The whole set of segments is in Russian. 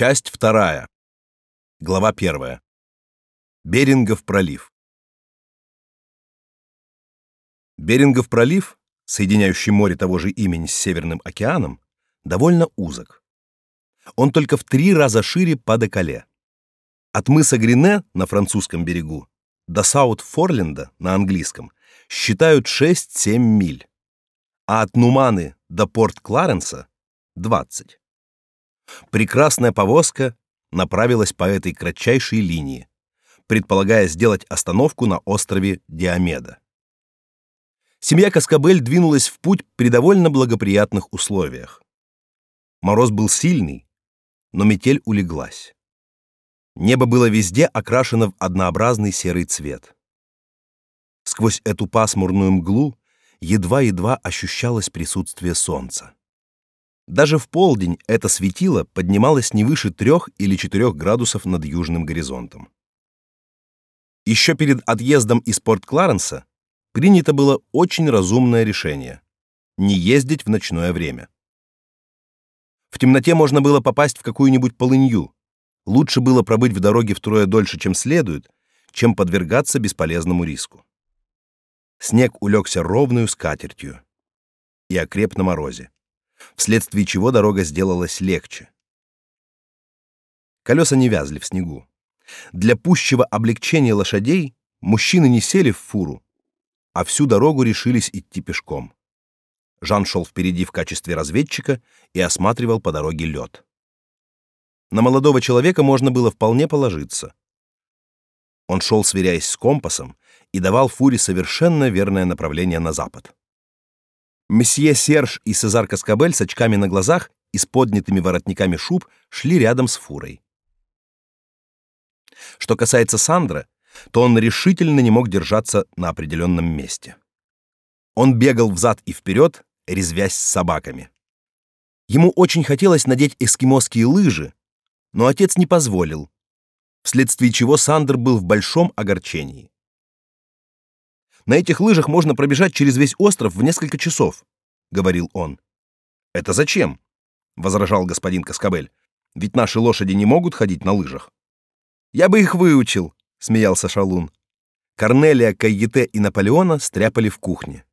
Часть вторая. Глава первая. Берингов пролив. Берингов пролив, соединяющий море того же имени с Северным океаном, довольно узок. Он только в три раза шире по Декале. От мыса Грине на французском берегу до Саут-Форленда на английском считают 6-7 миль, а от Нуманы до Порт-Кларенса — 20. Прекрасная повозка направилась по этой кратчайшей линии, предполагая сделать остановку на острове Диомеда. Семья Каскабель двинулась в путь при довольно благоприятных условиях. Мороз был сильный, но метель улеглась. Небо было везде окрашено в однообразный серый цвет. Сквозь эту пасмурную мглу едва-едва ощущалось присутствие солнца. Даже в полдень это светило поднималось не выше трех или четырех градусов над южным горизонтом. Еще перед отъездом из Порт-Кларенса принято было очень разумное решение — не ездить в ночное время. В темноте можно было попасть в какую-нибудь полынью. Лучше было пробыть в дороге втрое дольше, чем следует, чем подвергаться бесполезному риску. Снег улегся ровную скатертью и окреп на морозе вследствие чего дорога сделалась легче. Колеса не вязли в снегу. Для пущего облегчения лошадей мужчины не сели в фуру, а всю дорогу решились идти пешком. Жан шел впереди в качестве разведчика и осматривал по дороге лед. На молодого человека можно было вполне положиться. Он шел, сверяясь с компасом, и давал фуре совершенно верное направление на запад. Месье Серж и Сезар Каскабель с очками на глазах и с поднятыми воротниками шуб шли рядом с фурой. Что касается Сандра, то он решительно не мог держаться на определенном месте. Он бегал взад и вперед, резвясь с собаками. Ему очень хотелось надеть эскимосские лыжи, но отец не позволил, вследствие чего Сандер был в большом огорчении. На этих лыжах можно пробежать через весь остров в несколько часов, говорил он. Это зачем? возражал господин Каскабель. Ведь наши лошади не могут ходить на лыжах. Я бы их выучил, смеялся Шалун. Корнелия, Кайете и Наполеона стряпали в кухне.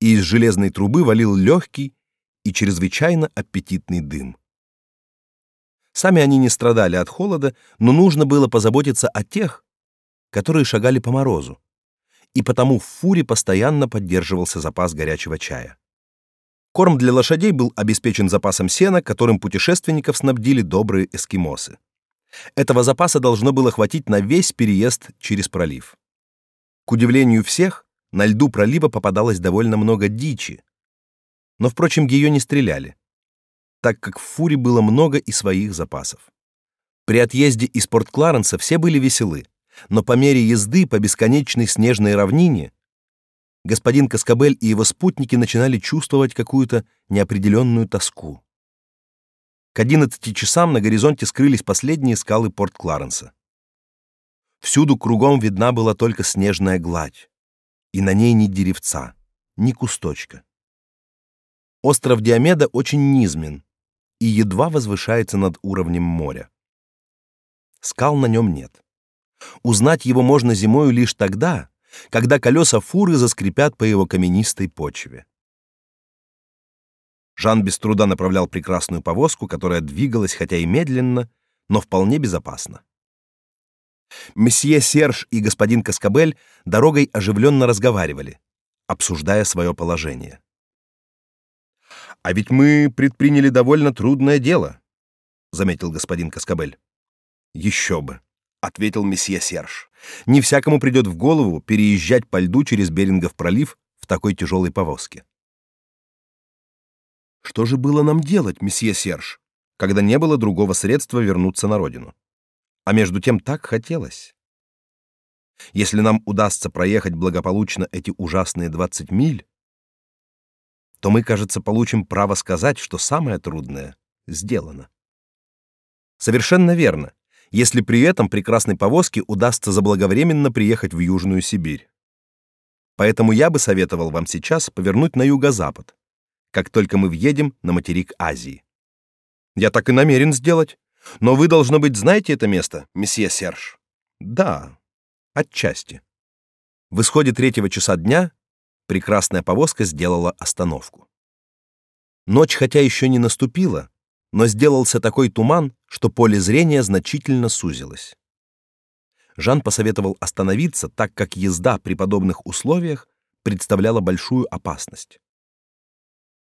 И из железной трубы валил легкий и чрезвычайно аппетитный дым. Сами они не страдали от холода, но нужно было позаботиться о тех, которые шагали по морозу и потому в фуре постоянно поддерживался запас горячего чая. Корм для лошадей был обеспечен запасом сена, которым путешественников снабдили добрые эскимосы. Этого запаса должно было хватить на весь переезд через пролив. К удивлению всех, на льду пролива попадалось довольно много дичи. Но, впрочем, ее не стреляли, так как в фуре было много и своих запасов. При отъезде из Порт-Кларенса все были веселы но по мере езды по бесконечной снежной равнине господин Каскабель и его спутники начинали чувствовать какую-то неопределенную тоску. К одиннадцати часам на горизонте скрылись последние скалы Порт-Кларенса. Всюду кругом видна была только снежная гладь, и на ней ни деревца, ни кусточка. Остров Диомеда очень низмен и едва возвышается над уровнем моря. Скал на нем нет. Узнать его можно зимою лишь тогда, когда колеса фуры заскрипят по его каменистой почве. Жан без труда направлял прекрасную повозку, которая двигалась хотя и медленно, но вполне безопасно. Месье Серж и господин Каскабель дорогой оживленно разговаривали, обсуждая свое положение. «А ведь мы предприняли довольно трудное дело», — заметил господин Каскабель. «Еще бы ответил месье Серж. Не всякому придет в голову переезжать по льду через Берингов пролив в такой тяжелой повозке. Что же было нам делать, месье Серж, когда не было другого средства вернуться на родину? А между тем так хотелось. Если нам удастся проехать благополучно эти ужасные 20 миль, то мы, кажется, получим право сказать, что самое трудное сделано. Совершенно верно если при этом прекрасной повозке удастся заблаговременно приехать в Южную Сибирь. Поэтому я бы советовал вам сейчас повернуть на юго-запад, как только мы въедем на материк Азии. Я так и намерен сделать, Но вы должно быть знаете это место, месье Серж. Да, отчасти. В исходе третьего часа дня прекрасная повозка сделала остановку. Ночь хотя еще не наступила, но сделался такой туман, что поле зрения значительно сузилось. Жан посоветовал остановиться, так как езда при подобных условиях представляла большую опасность.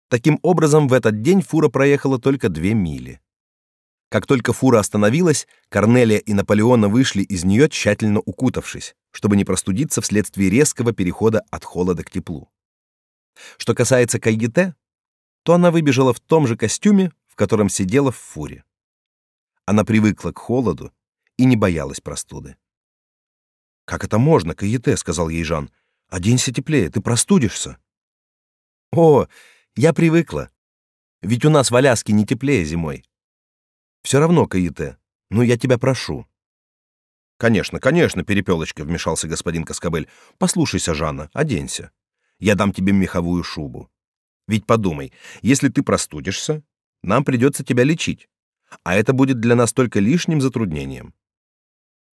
Таким образом, в этот день фура проехала только две мили. Как только фура остановилась, Корнелия и Наполеона вышли из нее тщательно укутавшись, чтобы не простудиться вследствие резкого перехода от холода к теплу. Что касается Кайгите, то она выбежала в том же костюме, котором сидела в фуре. Она привыкла к холоду и не боялась простуды. Как это можно, Кайгите, сказал ей Жан. Оденься теплее, ты простудишься. О, я привыкла. Ведь у нас в Аляске не теплее зимой. Все равно, Каите, ну я тебя прошу. Конечно, конечно, перепелочка, вмешался господин Каскабель. Послушайся, Жанна, оденься. Я дам тебе меховую шубу. Ведь подумай, если ты простудишься, нам придется тебя лечить, а это будет для нас только лишним затруднением.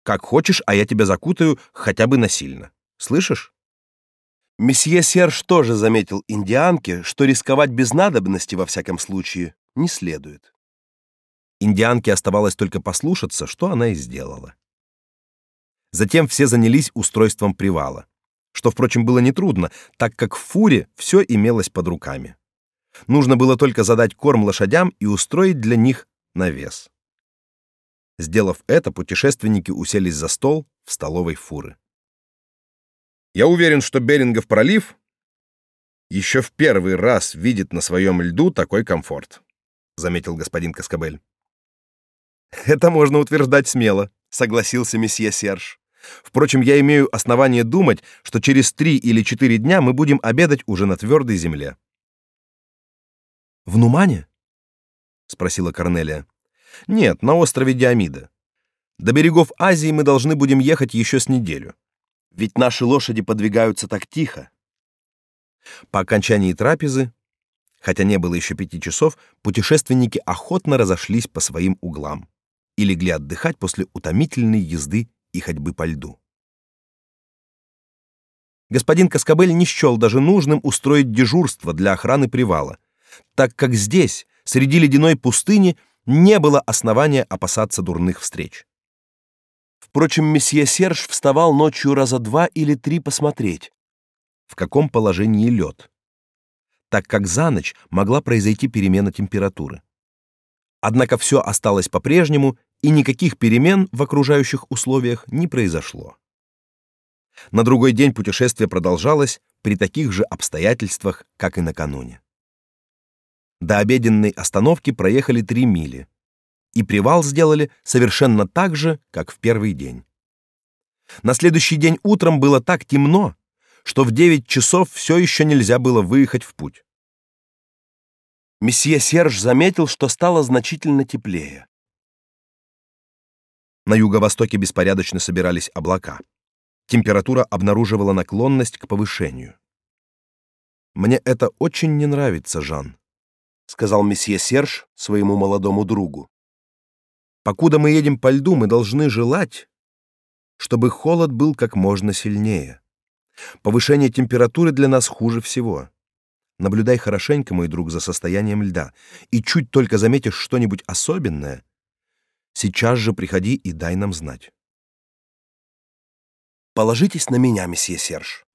Как хочешь, а я тебя закутаю хотя бы насильно. Слышишь? Месье Серж тоже заметил индианке, что рисковать без надобности во всяком случае не следует. Индианке оставалось только послушаться, что она и сделала. Затем все занялись устройством привала, что, впрочем, было нетрудно, так как в фуре все имелось под руками. Нужно было только задать корм лошадям и устроить для них навес. Сделав это, путешественники уселись за стол в столовой фуры. Я уверен, что Берингов пролив еще в первый раз видит на своем льду такой комфорт, заметил господин Каскабель. Это можно утверждать смело, согласился месье Серж. Впрочем, я имею основание думать, что через три или четыре дня мы будем обедать уже на твердой земле. В Нумане? спросила Корнелия. Нет, на острове Диамида. До берегов Азии мы должны будем ехать еще с неделю. Ведь наши лошади подвигаются так тихо. По окончании трапезы, хотя не было еще пяти часов, путешественники охотно разошлись по своим углам и легли отдыхать после утомительной езды и ходьбы по льду. Господин Каскабель не счел даже нужным устроить дежурство для охраны привала, так как здесь, среди ледяной пустыни, не было основания опасаться дурных встреч. Впрочем, месье Серж вставал ночью раза два или три посмотреть, в каком положении лед, так как за ночь могла произойти перемена температуры. Однако все осталось по-прежнему, и никаких перемен в окружающих условиях не произошло. На другой день путешествие продолжалось при таких же обстоятельствах, как и накануне. До обеденной остановки проехали три мили, и привал сделали совершенно так же, как в первый день. На следующий день утром было так темно, что в девять часов все еще нельзя было выехать в путь месье Серж заметил, что стало значительно теплее. На юго-востоке беспорядочно собирались облака. Температура обнаруживала наклонность к повышению. Мне это очень не нравится, Жан, сказал месье Серж своему молодому другу. Покуда мы едем по льду, мы должны желать, чтобы холод был как можно сильнее. Повышение температуры для нас хуже всего. Наблюдай хорошенько, мой друг, за состоянием льда, и чуть только заметишь что-нибудь особенное, сейчас же приходи и дай нам знать. Положитесь на меня, месье Серж.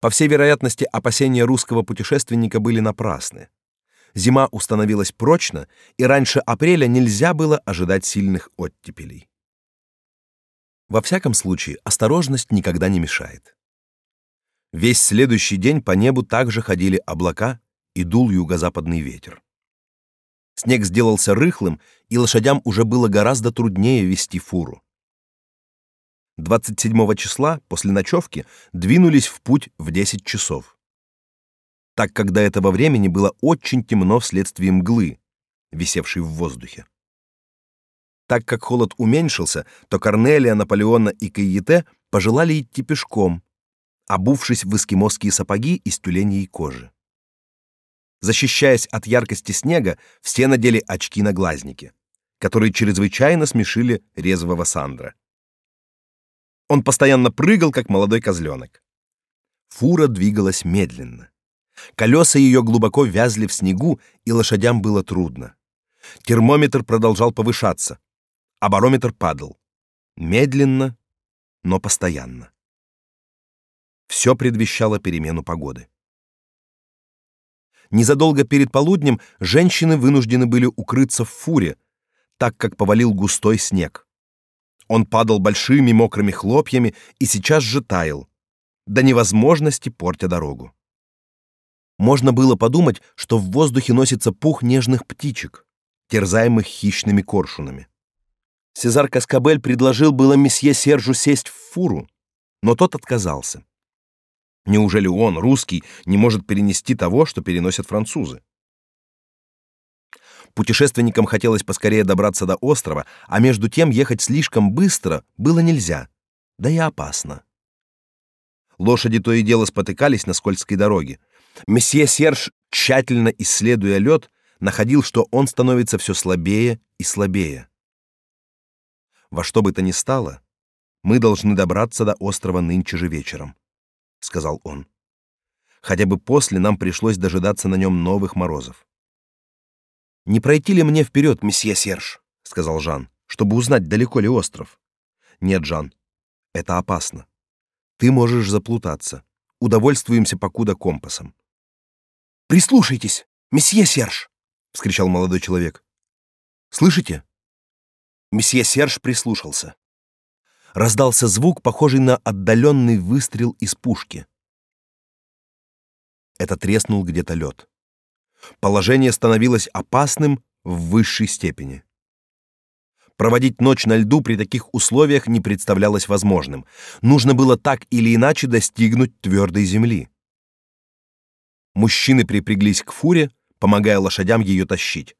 По всей вероятности, опасения русского путешественника были напрасны. Зима установилась прочно, и раньше апреля нельзя было ожидать сильных оттепелей. Во всяком случае, осторожность никогда не мешает. Весь следующий день по небу также ходили облака и дул юго-западный ветер. Снег сделался рыхлым, и лошадям уже было гораздо труднее вести фуру. 27 числа после ночевки двинулись в путь в 10 часов. Так как до этого времени было очень темно вследствие мглы, висевшей в воздухе. Так как холод уменьшился, то Корнелия, Наполеона и Кайете пожелали идти пешком, обувшись в эскимосские сапоги из тюленей кожи. Защищаясь от яркости снега, все надели очки на глазники. которые чрезвычайно смешили резвого Сандра. Он постоянно прыгал, как молодой козленок. Фура двигалась медленно. Колеса ее глубоко вязли в снегу, и лошадям было трудно. Термометр продолжал повышаться, а барометр падал. Медленно, но постоянно. Все предвещало перемену погоды. Незадолго перед полуднем женщины вынуждены были укрыться в фуре, так как повалил густой снег. Он падал большими мокрыми хлопьями и сейчас же таял, до невозможности портя дорогу. Можно было подумать, что в воздухе носится пух нежных птичек, терзаемых хищными коршунами. Сезар Каскабель предложил было месье Сержу сесть в фуру, но тот отказался. Неужели он, русский, не может перенести того, что переносят французы? Путешественникам хотелось поскорее добраться до острова, а между тем ехать слишком быстро было нельзя, да и опасно. Лошади то и дело спотыкались на скользкой дороге. Месье Серж, тщательно исследуя лед, находил, что он становится все слабее и слабее. Во что бы то ни стало, мы должны добраться до острова нынче же вечером, сказал он. Хотя бы после нам пришлось дожидаться на нем новых морозов. Не пройти ли мне вперед, месье Серж, сказал Жан, чтобы узнать, далеко ли остров. Нет, Жан, это опасно. Ты можешь заплутаться. Удовольствуемся покуда компасом. Прислушайтесь, месье Серж, вскричал молодой человек. Слышите? Месье Серж прислушался. Раздался звук, похожий на отдаленный выстрел из пушки. Это треснул где-то лед. Положение становилось опасным в высшей степени. Проводить ночь на льду при таких условиях не представлялось возможным. Нужно было так или иначе достигнуть твердой земли. Мужчины припряглись к фуре, помогая лошадям ее тащить.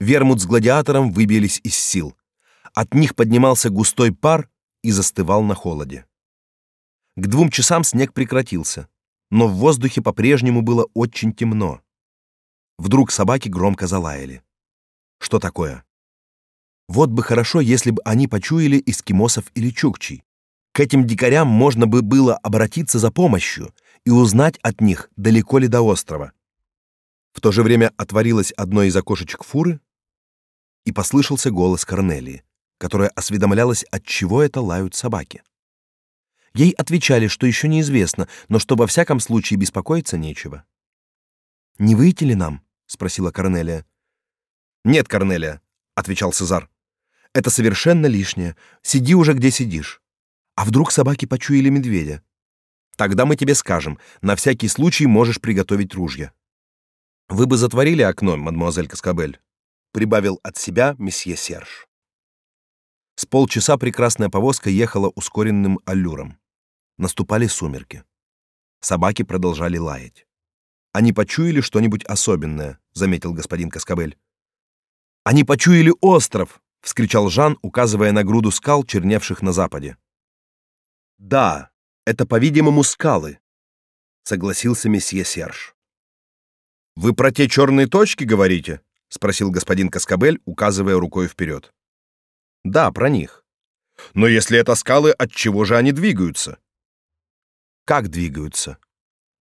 Вермут с гладиатором выбились из сил. От них поднимался густой пар и застывал на холоде. К двум часам снег прекратился, но в воздухе по-прежнему было очень темно. Вдруг собаки громко залаяли. Что такое? Вот бы хорошо, если бы они почуяли эскимосов или чукчей. К этим дикарям можно бы было обратиться за помощью и узнать от них, далеко ли до острова. В то же время отворилось одно из окошечек фуры, и послышался голос Корнелии которая осведомлялась, от чего это лают собаки. Ей отвечали, что еще неизвестно, но что во всяком случае беспокоиться нечего. «Не выйти ли нам?» — спросила Корнелия. «Нет, Корнелия», — отвечал Цезар. «Это совершенно лишнее. Сиди уже, где сидишь. А вдруг собаки почуяли медведя? Тогда мы тебе скажем. На всякий случай можешь приготовить ружья». «Вы бы затворили окно, мадемуазель Каскабель», — прибавил от себя месье Серж. С полчаса прекрасная повозка ехала ускоренным аллюром. Наступали сумерки. Собаки продолжали лаять. Они почуяли что-нибудь особенное, заметил господин Каскабель. Они почуяли остров, вскричал Жан, указывая на груду скал, черневших на западе. Да, это, по-видимому, скалы, согласился месье Серж. Вы про те черные точки говорите? спросил господин Каскабель, указывая рукой вперед. Да, про них. Но если это скалы, от чего же они двигаются? Как двигаются?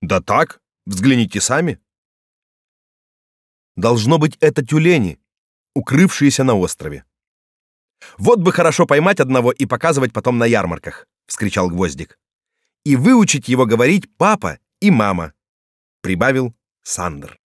Да так, взгляните сами. Должно быть, это тюлени, укрывшиеся на острове. Вот бы хорошо поймать одного и показывать потом на ярмарках, вскричал Гвоздик. И выучить его говорить папа и мама, прибавил Сандер.